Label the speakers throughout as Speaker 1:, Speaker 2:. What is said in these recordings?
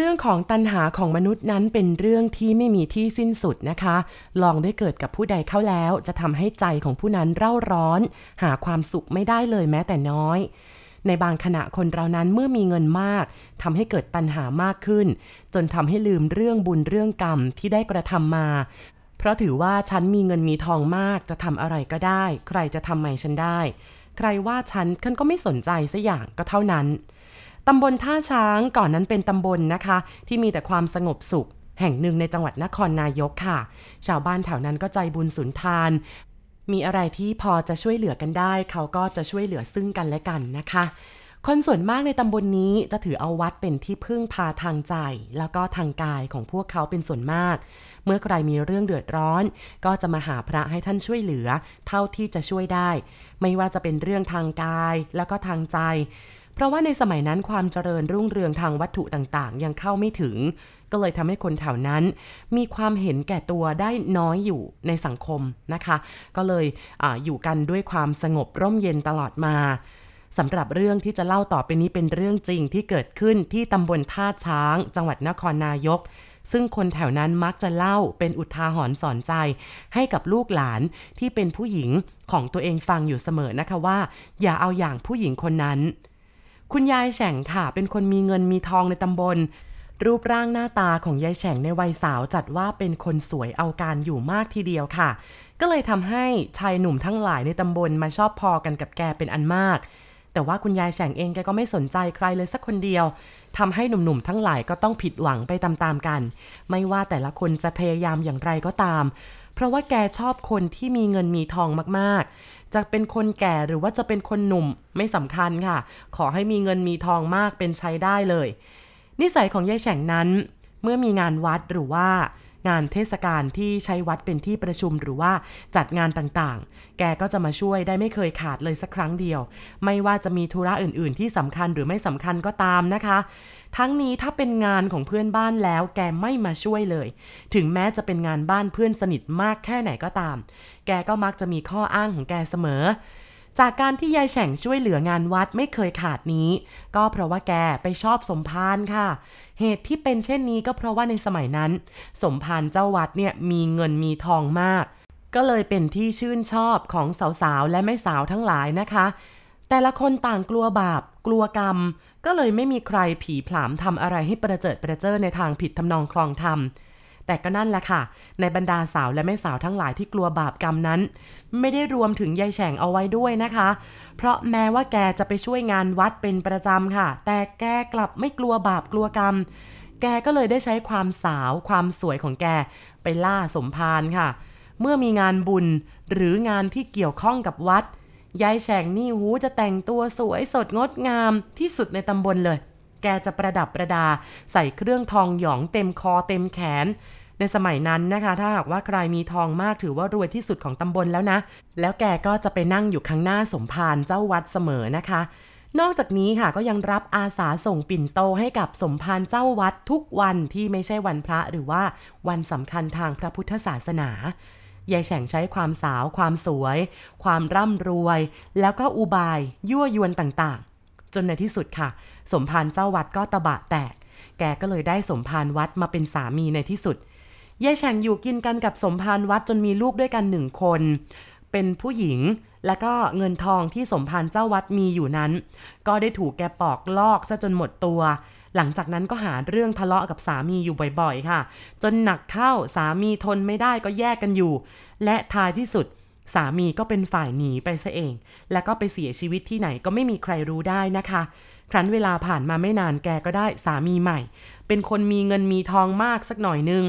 Speaker 1: รื่องของตัณหาของมนุษย์นั้นเป็นเรื่องที่ไม่มีที่สิ้นสุดนะคะ ลองได้เกิดกับผู้ใดเข้าแล้ว จะทำให้ใจของผู้นั้นเร่าร้อน หาความสุขไม่ได้เลยแม้แต่น้อย ในบางขณะคนเรานั้นเมื่อมีเงินมากทำให้เกิดตัณหามากขึ้น จนทำให้ลืมเรื่องบุญเรื่องกรรมที่ได้กระทำมา เพราะถือว่าฉันมีเงินมีทองมากจะทำอะไรก็ได้ ใครจะทำไมฉันได้ ใครว่าฉันฉันก็ไม่สนใจสัอย่างก็เท่านั้น ตำบลท่าช้างก่อนนั้นเป็นตำบลนะคะ ที่มีแต่ความสงบสุข แห่งหนึ่งในจังหวัดนครนายกค่ะ ชาวบ้านแถวนั้นก็ใจบุญสุนทาน มีอะไรที่พอจะช่วยเหลือกันได้ เขาก็จะช่วยเหลือซึ่งกันและกันนะคะคนส่วนมากในตำบลนนี้จะถือเอาวัดเป็นที่พึ่งพาทางใจ แล้วก็ทางกายของพวกเขาเป็นส่วนมาก เมื่อใครมีเรื่องเดือดร้อน ก็จะมาหาพระให้ท่านช่วยเหลือ เท่าที่จะช่วยได้ ไม่ว่าจะเป็นเรื่องทางกายแล้วก็ทางใจ เพราะว่าในสมัยนั้นความเจริญรุ่งเรืองทางวัตถุต่างๆ ยังเข้าไม่ถึง ก็เลยทำให้คนแถวนั้น มีความเห็นแก่ตัวได้น้อยอยู่ในสังคมนะคะ ก็เลยออยู่กันด้วยความสงบร่มเย็นตลอดมาสำหรับเรื่องที่จะเล่าต่อไปนี้เป็นเรื่องจริงที่เกิดขึ้นที่ตำบลท่าช้าง จังหวัดนครนายก ซึ่งคนแถวนั้นมักจะเล่าเป็นอุทาหรณ์สอนใจ ให้กับลูกหลานที่เป็นผู้หญิงของตัวเองฟังอยู่เสมอนะคะว่า อย่าเอาอย่างผู้หญิงคนนั้น คุณยายแฉ่งค่ะ เป็นคนมีเงินมีทองในตำบล รูปร่างหน้าตาของยายแฉ่งในวัยสาวจัดว่าเป็นคนสวยเอาการอยู่มากทีเดียวค่ะ ก็เลยทำให้ชายหนุ่มทั้งหลายในตำบลมาชอบพอกันกับแกเป็นอันมาก แต่ว่าคุณยายแฉ่งเองแกก็ไม่สนใจใครเลยสักคนเดียวทำให้หนุ่มๆทั้งหลายก็ต้องผิดหวังไปตามๆกัน ไม่ว่าแต่ละคนจะพยายามอย่างไรก็ตาม เพราะว่าแกชอบคนที่มีเงินมีทองมากๆ จะเป็นคนแก่หรือว่าจะเป็นคนหนุ่มไม่สำคัญค่ะ ขอให้มีเงินมีทองมากเป็นใช้ได้เลย นิสัยของยายแฉ่งนั้น เมื่อมีงานวัดหรือว่า งานเทศกาลที่ใช้วัดเป็นที่ประชุมหรือว่าจัดงานต่างๆ แกก็จะมาช่วยได้ไม่เคยขาดเลยสักครั้งเดียว ไม่ว่าจะมีธุระอื่นๆ ที่สำคัญหรือไม่สำคัญก็ตามนะคะ ทั้งนี้ถ้าเป็นงานของเพื่อนบ้านแล้ว แกไม่มาช่วยเลย ถึงแม้จะเป็นงานบ้านเพื่อนสนิทมากแค่ไหนก็ตาม แกก็มักจะมีข้ออ้างของแกเสมอ จากการที่ยายแฉ่งช่วยเหลืองานวัดไม่เคยขาดนี้ ก็เพราะว่าแกไปชอบสมภารค่ะ เหตุที่เป็นเช่นนี้ก็เพราะว่าในสมัยนั้น สมภารเจ้าวัดเนี่ยมีเงินมีทองมาก ก็เลยเป็นที่ชื่นชอบของสาวๆและไม่สาวทั้งหลายนะคะ แต่ละคนต่างกลัวบาปกลัวกรรม ก็เลยไม่มีใครผีผลามทำอะไรให้ประเจิดประเจิอในทางผิดทำนองคลองธรรม แต่ก็นั่นแหละค่ะ ในบรรดาสาวและแม่สาวทั้งหลายที่กลัวบาปกรรมนั้น ไม่ได้รวมถึงยายแฉ่งเอาไว้ด้วยนะคะ เพราะแม้ว่าแกจะไปช่วยงานวัดเป็นประจำค่ะ แต่แกกลับไม่กลัวบาปกลัวกรรม แกก็เลยได้ใช้ความสาวความสวยของแก ไปล่าสมภารค่ะ เมื่อมีงานบุญหรืองานที่เกี่ยวข้องกับวัดยายแฉ่งนี่หูจะแต่งตัวสวยสดงดงามที่สุดในตำบลเลย แกจะประดับประดา ใส่เครื่องทองหยองเต็มคอเต็มแขน ในสมัยนั้นนะคะ ถ้าหากว่าใครมีทองมากถือว่ารวยที่สุดของตำบลแล้วนะ แล้วแกก็จะไปนั่งอยู่ข้างหน้าสมภารเจ้าวัดเสมอนะคะ นอกจากนี้ค่ะก็ยังรับอาสาส่งปิ่นโตให้กับสมภารเจ้าวัดทุกวันที่ไม่ใช่วันพระหรือว่าวันสำคัญทางพระพุทธศาสนายายแฉ่งใช้ความสาว ความสวย ความร่ำรวย แล้วก็อุบาย ยั่วยวนต่างๆ จนในที่สุดค่ะ สมภารเจ้าวัดก็ตะบะแตก แกก็เลยได้สมภารวัดมาเป็นสามีในที่สุด ยายแฉ่งอยู่กินกันกับสมภารวัดจนมีลูกด้วยกันหนึ่งคน เป็นผู้หญิงและก็เงินทองที่สมภารเจ้าวัดมีอยู่นั้น ก็ได้ถูกแกปอกลอกซะจนหมดตัว หลังจากนั้นก็หาเรื่องทะเลาะกับสามีอยู่บ่อยๆ ค่ะ จนหนักเข้าสามีทนไม่ได้ก็แยกกันอยู่ และท้ายที่สุดสามีก็เป็นฝ่ายหนีไปซะเอง แล้วก็ไปเสียชีวิตที่ไหนก็ไม่มีใครรู้ได้นะคะ ครั้นเวลาผ่านมาไม่นานแกก็ได้สามีใหม่ เป็นคนมีเงินมีทองมากสักหน่อยนึง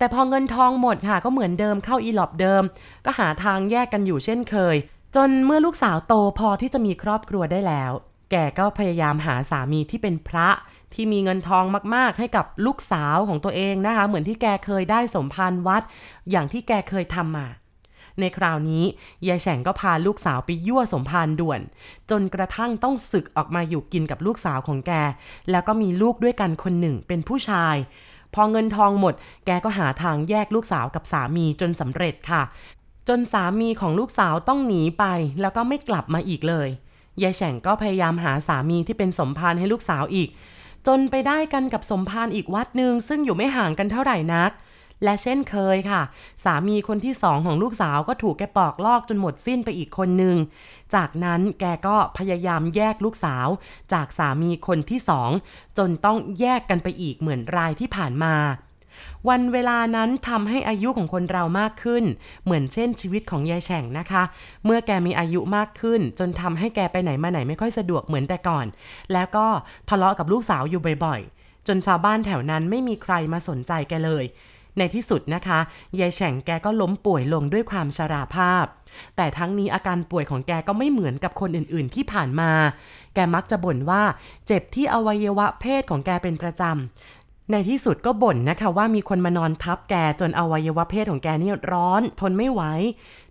Speaker 1: แต่พอเงินทองหมดค่ะก็เหมือนเดิมเข้าอีหลอบเดิม ก็หาทางแยกกันอยู่เช่นเคย จนเมื่อลูกสาวโตพอที่จะมีครอบครัวได้แล้ว แกก็พยายามหาสามีที่เป็นพระที่มีเงินทองมาก ๆ ให้กับลูกสาวของตัวเองนะคะ เหมือนที่แกเคยได้สมภารวัด อย่างที่แกเคยทำมา ในคราวนี้ยายแฉ่งก็พาลูกสาวไปยั่วสมภารด่วน จนกระทั่งต้องศึกออกมาอยู่กินกับลูกสาวของแก แล้วก็มีลูกด้วยกันคนหนึ่งเป็นผู้ชาย พอเงินทองหมด แกก็หาทางแยกลูกสาวกับสามีจนสำเร็จค่ะ จนสามีของลูกสาวต้องหนีไป แล้วก็ไม่กลับมาอีกเลยยายแฉ่งก็พยายามหาสามีที่เป็นสมภารให้ลูกสาวอีก จนไปได้กันกับสมภารอีกวัดหนึ่งซึ่งอยู่ไม่ห่างกันเท่าไหร่นัก และเช่นเคยค่ะ สามีคนที่สองของลูกสาวก็ถูกแกปอกลอกจนหมดสิ้นไปอีกคนหนึ่ง จากนั้นแกก็พยายามแยกลูกสาว จากสามีคนที่สองจนต้องแยกกันไปอีกเหมือนรายที่ผ่านมาวันเวลานั้นทำให้อายุของคนเรามากขึ้น เหมือนเช่นชีวิตของยายแฉ่งนะคะ เมื่อแกมีอายุมากขึ้น จนทำให้แกไปไหนมาไหนไม่ค่อยสะดวกเหมือนแต่ก่อน แล้วก็ทะเลาะกับลูกสาวอยู่บ่อยๆ จนชาวบ้านแถวนั้นไม่มีใครมาสนใจแกเลย ในที่สุดนะคะยายแฉ่งแกก็ล้มป่วยลงด้วยความชราภาพ แต่ทั้งนี้อาการป่วยของแกก็ไม่เหมือนกับคนอื่นๆที่ผ่านมา แกมักจะบ่นว่าเจ็บที่อวัยวะเพศของแกเป็นประจำในที่สุดก็บ่นนะคะว่ามีคนมานอนทับแกจนอวัยวะเพศของแกนี่ร้อน ทนไม่ไหว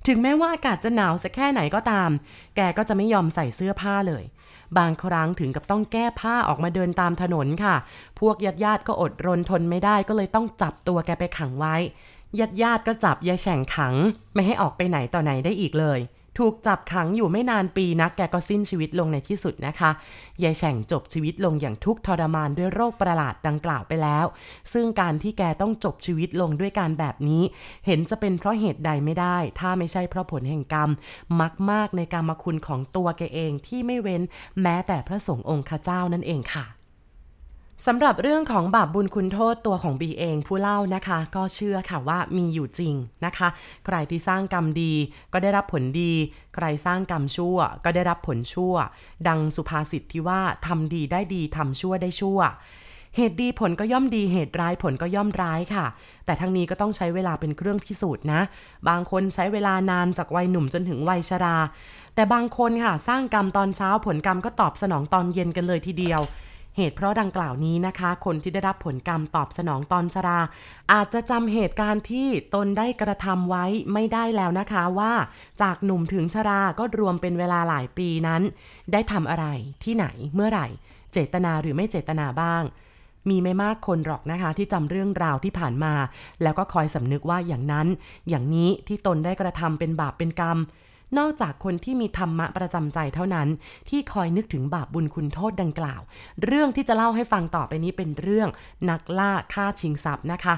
Speaker 1: ถึงแม้ว่าอากาศจะหนาวสักแค่ไหนก็ตาม แกก็จะไม่ยอมใส่เสื้อผ้าเลย บางครั้งถึงกับต้องแก้ผ้าออกมาเดินตามถนนค่ะ พวกญาติญาติก็อดรนทนไม่ได้ก็เลยต้องจับตัวแกไปขังไว้ญาติญาติก็จับยายแฉ่งขัง ไม่ให้ออกไปไหนต่อไหนได้อีกเลย ถูกจับขังอยู่ไม่นานปีนักแกก็สิ้นชีวิตลงในที่สุดนะคะ ยายแฉ่งจบชีวิตลงอย่างทุกข์ทรมานด้วยโรคประหลาดดังกล่าวไปแล้ว ซึ่งการที่แกต้องจบชีวิตลงด้วยการแบบนี้ เห็นจะเป็นเพราะเหตุใดไม่ได้ ถ้าไม่ใช่เพราะผลแห่งกรรมมักมากในกรรมคุณของตัวแกเองที่ไม่เว้นแม้แต่พระสงฆ์องค์ข้าเจ้านั่นเองค่ะ สำหรับเรื่องของบาปบุญคุณโทษตัวของบีเองผู้เล่านะคะ ก็เชื่อค่ะว่ามีอยู่จริงนะคะ ใครที่สร้างกรรมดีก็ได้รับผลดี ใครสร้างกรรมชั่วก็ได้รับผลชั่ว ดังสุภาษิตที่ว่าทำดีได้ดีทำชั่วได้ชั่ว เหตุดีผลก็ย่อมดีเหตุร้ายผลก็ย่อมร้ายค่ะ แต่ทั้งนี้ก็ต้องใช้เวลาเป็นเครื่องพิสูจน์นะ บางคนใช้เวลานานจากวัยหนุ่มจนถึงวัยชรา แต่บางคนค่ะสร้างกรรมตอนเช้าผลกรรมก็ตอบสนองตอนเย็นกันเลยทีเดียว เหตุเพราะดังกล่าวนี้นะคะ คนที่ได้รับผลกรรมตอบสนองตอนชรา อาจจะจำเหตุการณ์ที่ตนได้กระทำไว้ไม่ได้แล้วนะคะว่า จากหนุ่มถึงชราก็รวมเป็นเวลาหลายปีนั้น ได้ทำอะไรที่ไหนเมื่อไหร่ เจตนาหรือไม่เจตนาบ้างมีไม่มากคนหรอกนะคะที่จำเรื่องราวที่ผ่านมา แล้วก็คอยสำนึกว่าอย่างนั้น อย่างนี้ที่ตนได้กระทำเป็นบาปเป็นกรรม นอกจากคนที่มีธรรมะประจำใจเท่านั้น ที่คอยนึกถึงบาปบุญคุณโทษดังกล่าว เรื่องที่จะเล่าให้ฟังต่อไปนี้เป็นเรื่องนักล่าฆ่าชิงทรัพย์นะคะ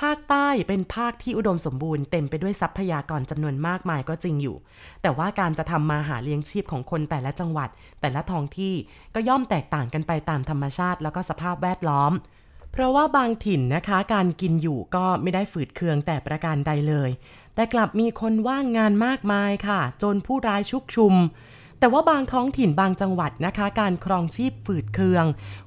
Speaker 1: ภาคใต้เป็นภาคที่อุดมสมบูรณ์เต็มไปด้วยทรัพยากรจำนวนมากมายก็จริงอยู่ แต่ว่าการจะทำมาหาเลี้ยงชีพของคนแต่ละจังหวัด แต่ละท้องที่ก็ย่อมแตกต่างกันไปตามธรรมชาติแล้วก็สภาพแวดล้อม เพราะว่าบางถิ่นนะคะ การกินอยู่ก็ไม่ได้ฝืดเคืองแต่ประการใดเลย แต่กลับมีคนว่างงานมากมายค่ะ จนผู้ร้ายชุกชุม แต่ว่าบางท้องถิ่นบางจังหวัดนะคะ การครองชีพฝืดเคือง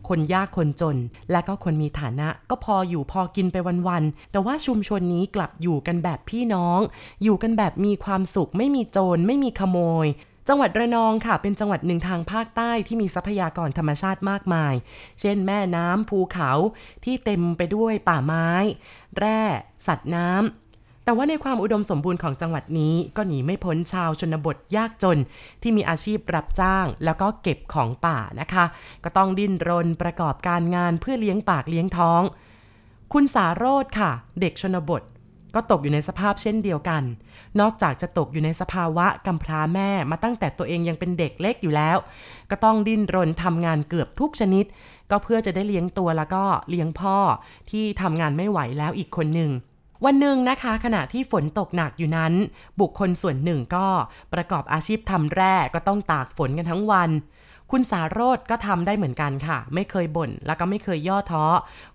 Speaker 1: คนยากคนจน และก็คนมีฐานะ ก็พออยู่พอกินไปวันๆแต่ว่าชุมชนนี้กลับอยู่กันแบบพี่น้อง อยู่กันแบบมีความสุข ไม่มีโจรไม่มีขโมยจังหวัดระนองค่ะ เป็นจังหวัดหนึ่งทางภาคใต้ที่มีทรัพยากรธรรมชาติมากมาย เช่นแม่น้ำภูเขาที่เต็มไปด้วยป่าไม้ แร่ สัตว์น้ำ แต่ว่าในความอุดมสมบูรณ์ของจังหวัดนี้ก็หนีไม่พ้นชาวชนบทยากจน ที่มีอาชีพรับจ้าง แล้วก็เก็บของป่านะคะ ก็ต้องดิ้นรนประกอบการงานเพื่อเลี้ยงปากเลี้ยงท้อง คุณสาโรธค่ะ เด็กชนบทก็ตกอยู่ในสภาพเช่นเดียวกัน นอกจากจะตกอยู่ในสภาวะกำพร้าแม่มาตั้งแต่ตัวเองยังเป็นเด็กเล็กอยู่แล้ว ก็ต้องดิ้นรนทำงานเกือบทุกชนิด ก็เพื่อจะได้เลี้ยงตัวแล้วก็เลี้ยงพ่อที่ทำงานไม่ไหวแล้วอีกคนหนึ่ง วันหนึ่งนะคะขณะที่ฝนตกหนักอยู่นั้น บุคคลส่วนหนึ่งก็ประกอบอาชีพทำแร่ก็ต้องตากฝนกันทั้งวัน คุณสารโรธก็ทำได้เหมือนกันค่ะ ไม่เคยบ่นแล้วก็ไม่เคยย่อท้อ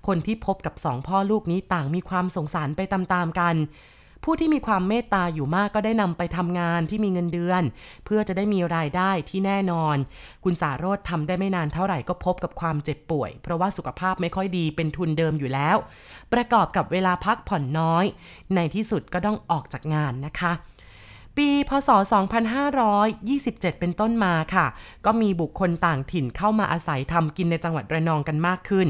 Speaker 1: คนที่พบกับสองพ่อลูกนี้ต่างมีความสงสารไปตามๆกัน ผู้ที่มีความเมตตาอยู่มากก็ได้นำไปทำงานที่มีเงินเดือน เพื่อจะได้มีรายได้ที่แน่นอน คุณสารโรธทำได้ไม่นานเท่าไหร่ก็พบกับความเจ็บป่วย เพราะว่าสุขภาพไม่ค่อยดีเป็นทุนเดิมอยู่แล้ว ประกอบกับเวลาพักผ่อนน้อย ในที่สุดก็ต้องออกจากงานนะคะ ปีพศ 2527 เป็นต้นมาค่ะ ก็มีบุคคลต่างถิ่นเข้ามาอาศัยทำกินในจังหวัดระนองกันมากขึ้น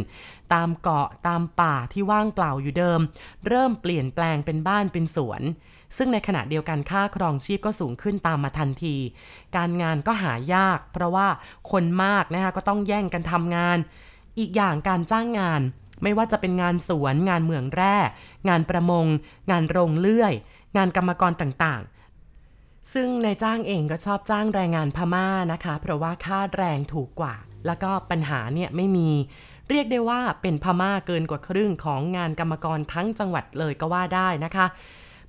Speaker 1: ตามเกาะตามป่าที่ว่างเปล่าอยู่เดิม เริ่มเปลี่ยนแปลงเป็นบ้านเป็นสวน ซึ่งในขณะเดียวกันค่าครองชีพก็สูงขึ้นตามมาทันที การงานก็หายาก เพราะว่าคนมากนะคะก็ต้องแย่งกันทำงาน อีกอย่างการจ้างงานไม่ว่าจะเป็นงานสวน งานเหมืองแร่ งานประมง งานโรงเลื่อย งานกรรมกรต่าง ซึ่งนายจ้างเองก็ชอบจ้างแรงงานพม่านะคะ เพราะว่าค่าแรงถูกกว่า แล้วก็ปัญหาเนี่ยไม่มี เรียกได้ว่าเป็นพม่าเกินกว่าครึ่งของงานกรรมกรทั้งจังหวัดเลยก็ว่าได้นะคะ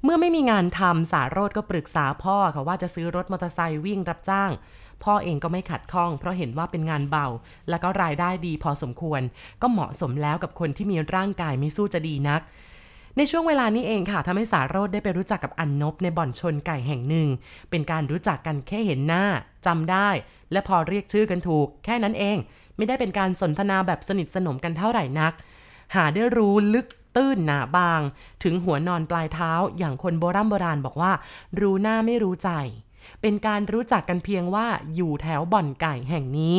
Speaker 1: เมื่อไม่มีงานทำสารโรดก็ปรึกษาพ่อค่ะว่าจะซื้อรถมอเตอร์ไซค์วิ่งรับจ้าง พ่อเองก็ไม่ขัดข้อง เพราะเห็นว่าเป็นงานเบา และก็รายได้ดีพอสมควร ก็เหมาะสมแล้วกับคนที่มีร่างกายไม่สู้จะดีนัก ในช่วงเวลานี้เองค่ะทำให้สารโรดได้ไปรู้จักกับอันนบในบ่อนชนไก่แห่งหนึ่ง เป็นการรู้จักกันแค่เห็นหน้าจำได้ และพอเรียกชื่อกันถูก แค่นั้นเอง ไม่ได้เป็นการสนทนาแบบสนิทสนมกันเท่าไหร่นัก หาได้รู้ลึกตื้นหนาบาง ถึงหัวนอนปลายเท้าอย่างคนโบราณโบราณบอกว่า รู้หน้าไม่รู้ใจ เป็นการรู้จักกันเพียงว่าอยู่แถวบ่อนไก่แห่งนี้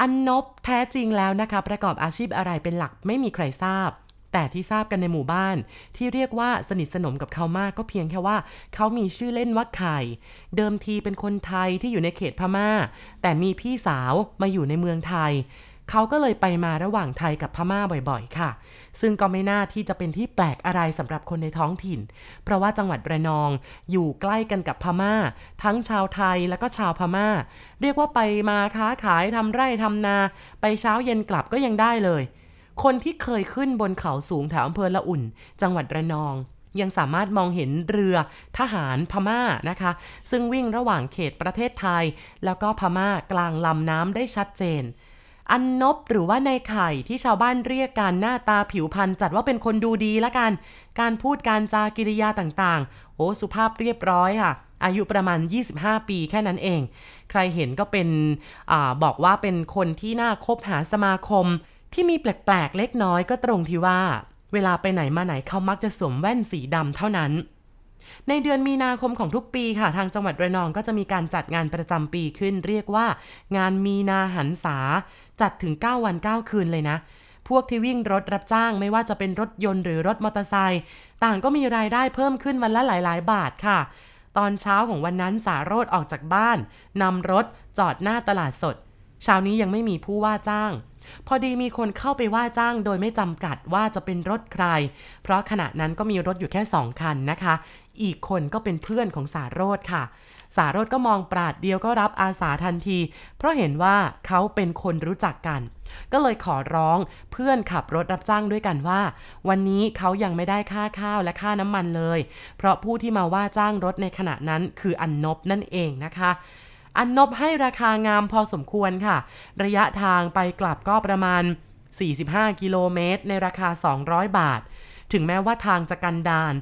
Speaker 1: อันนบแท้จริงแล้วนะคะ ประกอบอาชีพอะไรเป็นหลักไม่มีใครทราบ แต่ที่ทราบกันในหมู่บ้าน ที่เรียกว่าสนิทสนมกับเขามากก็เพียงแค่ว่า เขามีชื่อเล่นว่าไข่ เดิมทีเป็นคนไทยที่อยู่ในเขตพมา่า แต่มีพี่สาวมาอยู่ในเมืองไทย เขาก็เลยไปมาระหว่างไทยกับพม่าบ่อยๆ ค่ะ ซึ่งก็ไม่น่าที่จะเป็นที่แปลกอะไรสำหรับคนในท้องถิ่น เพราะว่าจังหวัดระนองอยู่ใกล้กันกับพม่า ทั้งชาวไทยแล้วก็ชาวพม่า เรียกว่าไปมาค้าขายทำไร่ทำนา ไปเช้าเย็นกลับก็ยังได้เลย คนที่เคยขึ้นบนเขาสูงแถวอำเภอละอุ่น จังหวัดระนอง ยังสามารถมองเห็นเรือทหารพม่านะคะ ซึ่งวิ่งระหว่างเขตประเทศไทย แล้วก็พม่ากลางลำน้ำได้ชัดเจน อันนบหรือว่าในไข่ที่ชาวบ้านเรียกกันหน้าตาผิวพรรณจัดว่าเป็นคนดูดีละกัน การพูดการจากิริยาต่างๆโอ้สุภาพเรียบร้อยค่ะอายุประมาณ 25 ปีแค่นั้นเอง ใครเห็นก็เป็นอบอกว่าเป็นคนที่น่าคบหาสมาคม ที่มีแปลกๆเล็กน้อยก็ตรงที่ว่า เวลาไปไหนมาไหนเขามักจะสวมแว่นสีดำเท่านั้น ในเดือนมีนาคมของทุกปีค่ะ ทางจังหวัดระนองก็จะมีการจัดงานประจำปีขึ้น เรียกว่า งานมีนาหันษา จัดถึง 9 วัน 9 คืนเลยนะพวกที่วิ่งรถรับจ้างไม่ว่าจะเป็นรถยนต์หรือรถมอเตอร์ไซค์ต่างก็มีรายได้เพิ่มขึ้นวันละหลาย ๆ บาทค่ะ ตอนเช้าของวันนั้นสารโรดออกจากบ้านนำรถจอดหน้าตลาดสด เช้านี้ยังไม่มีผู้ว่าจ้าง พอดีมีคนเข้าไปว่าจ้างโดยไม่จำกัดว่าจะเป็นรถใคร เพราะขณะนั้นก็มีรถอยู่แค่สองคันนะคะ อีกคนก็เป็นเพื่อนของสารโรดค่ะ สารโรดก็มองปราดเดียวก็รับอาสาทันที เพราะเห็นว่าเขาเป็นคนรู้จักกัน ก็เลยขอร้องเพื่อนขับรถรับจ้างด้วยกันว่า วันนี้เขายังไม่ได้ค่าข้าวและค่าน้ำมันเลย เพราะผู้ที่มาว่าจ้างรถในขณะนั้นคืออันนบนั่นเองนะคะ อันนบให้ราคางามพอสมควรค่ะ ระยะทางไปกลับก็ประมาณ 45 กิโลเมตร ในราคา 200 บาท ถึงแม้ว่าทางจะกันดาน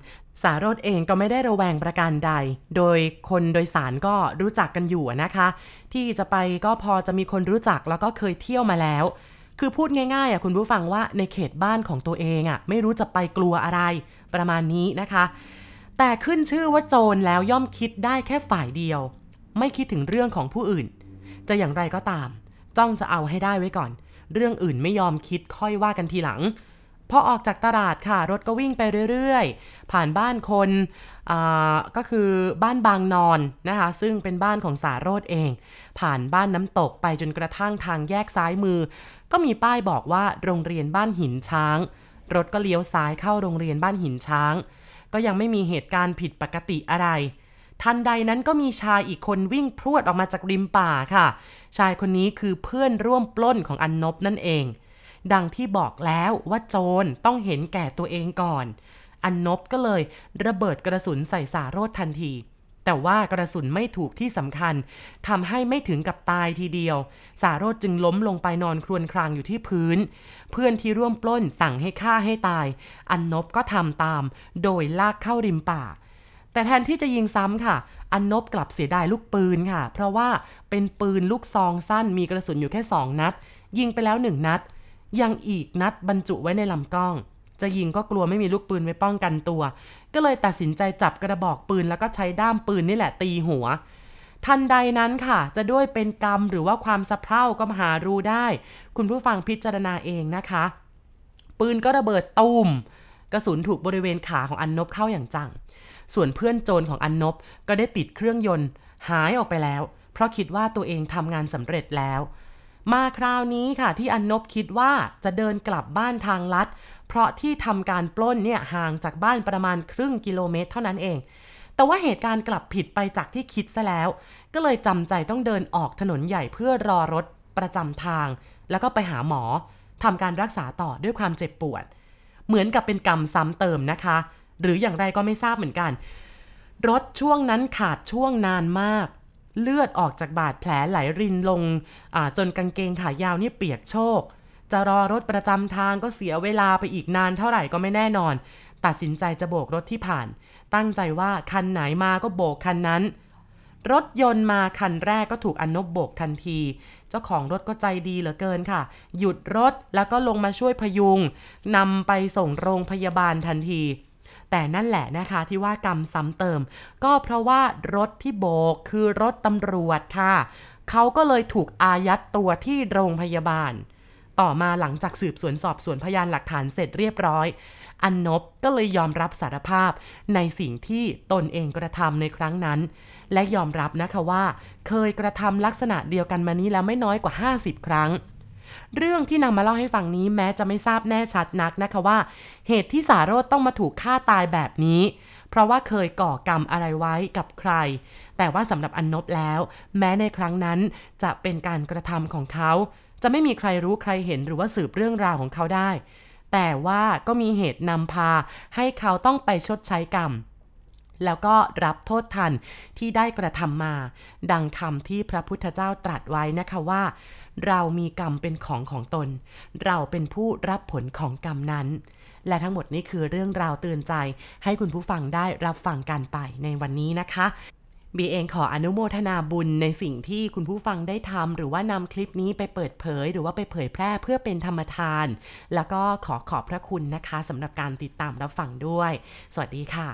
Speaker 1: สารถเองก็ไม่ได้ระแวงประการใด โดยคนโดยสารก็รู้จักกันอยู่นะคะ ที่จะไปก็พอจะมีคนรู้จักแล้วก็เคยเที่ยวมาแล้ว คือพูดง่ายๆอะคุณผู้ฟังว่าในเขตบ้านของตัวเองอะไม่รู้จะไปกลัวอะไร ประมาณนี้นะคะ แต่ขึ้นชื่อว่าโจรแล้วย่อมคิดได้แค่ฝ่ายเดียว ไม่คิดถึงเรื่องของผู้อื่น จะอย่างไรก็ตาม จ้องจะเอาให้ได้ไว้ก่อน เรื่องอื่นไม่ยอมคิดค่อยว่ากันทีหลัง พอออกจากตลาดค่ะรถก็วิ่งไปเรื่อยๆ ผ่านบ้านคนก็คือบ้านบางนอนนะคะ ซึ่งเป็นบ้านของสาโรดเอง ผ่านบ้านน้ำตกไปจนกระทั่งทางแยกซ้ายมือ ก็มีป้ายบอกว่าโรงเรียนบ้านหินช้าง รถก็เลี้ยวซ้ายเข้าโรงเรียนบ้านหินช้าง ก็ยังไม่มีเหตุการณ์ผิดปกติอะไร ทันใดนั้นก็มีชายอีกคนวิ่งพรวดออกมาจากริมป่าค่ะ ชายคนนี้คือเพื่อนร่วมปล้นของอันนบนั่นเอง ดังที่บอกแล้วว่าโจรต้องเห็นแก่ตัวเองก่อน อันนบก็เลยระเบิดกระสุนใส่สาโรธทันที แต่ว่ากระสุนไม่ถูกที่สำคัญทำให้ไม่ถึงกับตายทีเดียว สาโรธจึงล้มลงไปนอนครวญครางอยู่ที่พื้น เพื่อนที่ร่วมปล้นสั่งให้ฆ่าให้ตาย อันนบก็ทำตาม โดยลากเข้าริมป่า แต่แทนที่จะยิงซ้ำค่ะ อันนบกลับเสียดายลูกปืนค่ะ เพราะว่าเป็นปืนลูกซองสั้นมีกระสุนอยู่แค่สองนัด ยิงไปแล้วหนึ่งนัด ยังอีกนัดบรรจุไว้ในลำกล้อง จะยิงก็กลัวไม่มีลูกปืนไว้ป้องกันตัว ก็เลยตัดสินใจจับกระบอกปืนแล้วก็ใช้ด้ามปืนนี่แหละตีหัว ทันใดนั้นค่ะ จะด้วยเป็นกรรมหรือว่าความสะเพร่าก็มหารู้ได้ คุณผู้ฟังพิจารณาเองนะคะ ปืนก็ระเบิดตูมกระสุนถูกบริเวณขาของอันนบเข้าอย่างจัง ส่วนเพื่อนโจรของอันนบก็ได้ติดเครื่องยนต์ หายออกไปแล้ว เพราะคิดว่าตัวเองทำงานสำเร็จแล้ว มาคราวนี้ค่ะที่อันนบคิดว่าจะเดินกลับบ้านทางลัด เพราะที่ทำการปล้นเนี่ยห่างจากบ้านประมาณครึ่งกิโลเมตรเท่านั้นเองแต่ว่าเหตุการณ์กลับผิดไปจากที่คิดซะแล้ว ก็เลยจำใจต้องเดินออกถนนใหญ่เพื่อรอรถประจำทาง แล้วก็ไปหาหมอทำการรักษาต่อด้วยความเจ็บปวด เหมือนกับเป็นกรรมซ้ำเติมนะคะ หรืออย่างไรก็ไม่ทราบเหมือนกัน รถช่วงนั้นขาดช่วงนานมาก เลือดออกจากบาดแผลไหลรินลงจนกางเกงขายาวนี่เปียกโชก จะรอรถประจำทางก็เสียเวลาไปอีกนานเท่าไหร่ก็ไม่แน่นอน ตัดสินใจจะโบกรถที่ผ่าน ตั้งใจว่าคันไหนมาก็โบกคันนั้นรถยนต์มาคันแรกก็ถูกอนนบโบกทันที เจ้าของรถก็ใจดีเหลือเกินค่ะ หยุดรถแล้วก็ลงมาช่วยพยุงนำไปส่งโรงพยาบาลทันที แต่นั่นแหละนะคะที่ว่ากรรมซ้ำเติม ก็เพราะว่ารถที่โบกคือรถตำรวจค่ะ เขาก็เลยถูกอายัดตัวที่โรงพยาบาล ต่อมาหลังจากสืบสวนสอบสวนพยานหลักฐานเสร็จเรียบร้อย อันนบก็เลยยอมรับสารภาพในสิ่งที่ตนเองกระทำในครั้งนั้น และยอมรับนะคะว่า เคยกระทำลักษณะเดียวกันมานี้แล้วไม่น้อยกว่า 50 ครั้ง เรื่องที่นำมาเล่าให้ฟังนี้แม้จะไม่ทราบแน่ชัดนักนะคะว่า เหตุที่สาโรธต้องมาถูกฆ่าตายแบบนี้ เพราะว่าเคยก่อกรรมอะไรไว้กับใคร แต่ว่าสำหรับอันนบแล้ว แม้ในครั้งนั้นจะเป็นการกระทำของเขา จะไม่มีใครรู้ใครเห็นหรือว่าสืบเรื่องราวของเขาได้ แต่ว่าก็มีเหตุนำพาให้เขาต้องไปชดใช้กรรม แล้วก็รับโทษทันที่ได้กระทำมา ดังคำที่พระพุทธเจ้าตรัสไว้นะคะว่า เรามีกรรมเป็นของของตน เราเป็นผู้รับผลของกรรมนั้น และทั้งหมดนี้คือเรื่องราวเตือนใจ ให้คุณผู้ฟังได้รับฟังกันไปในวันนี้นะคะบีเองขออนุโมทนาบุญในสิ่งที่คุณผู้ฟังได้ทำหรือว่านำคลิปนี้ไปเปิดเผย หรือว่าไปเผยแพร่เพื่อเป็นธรรมทาน แล้วก็ขอขอบพระคุณนะคะสำหรับการติดตามรับฟังด้วย สวัสดีค่ะ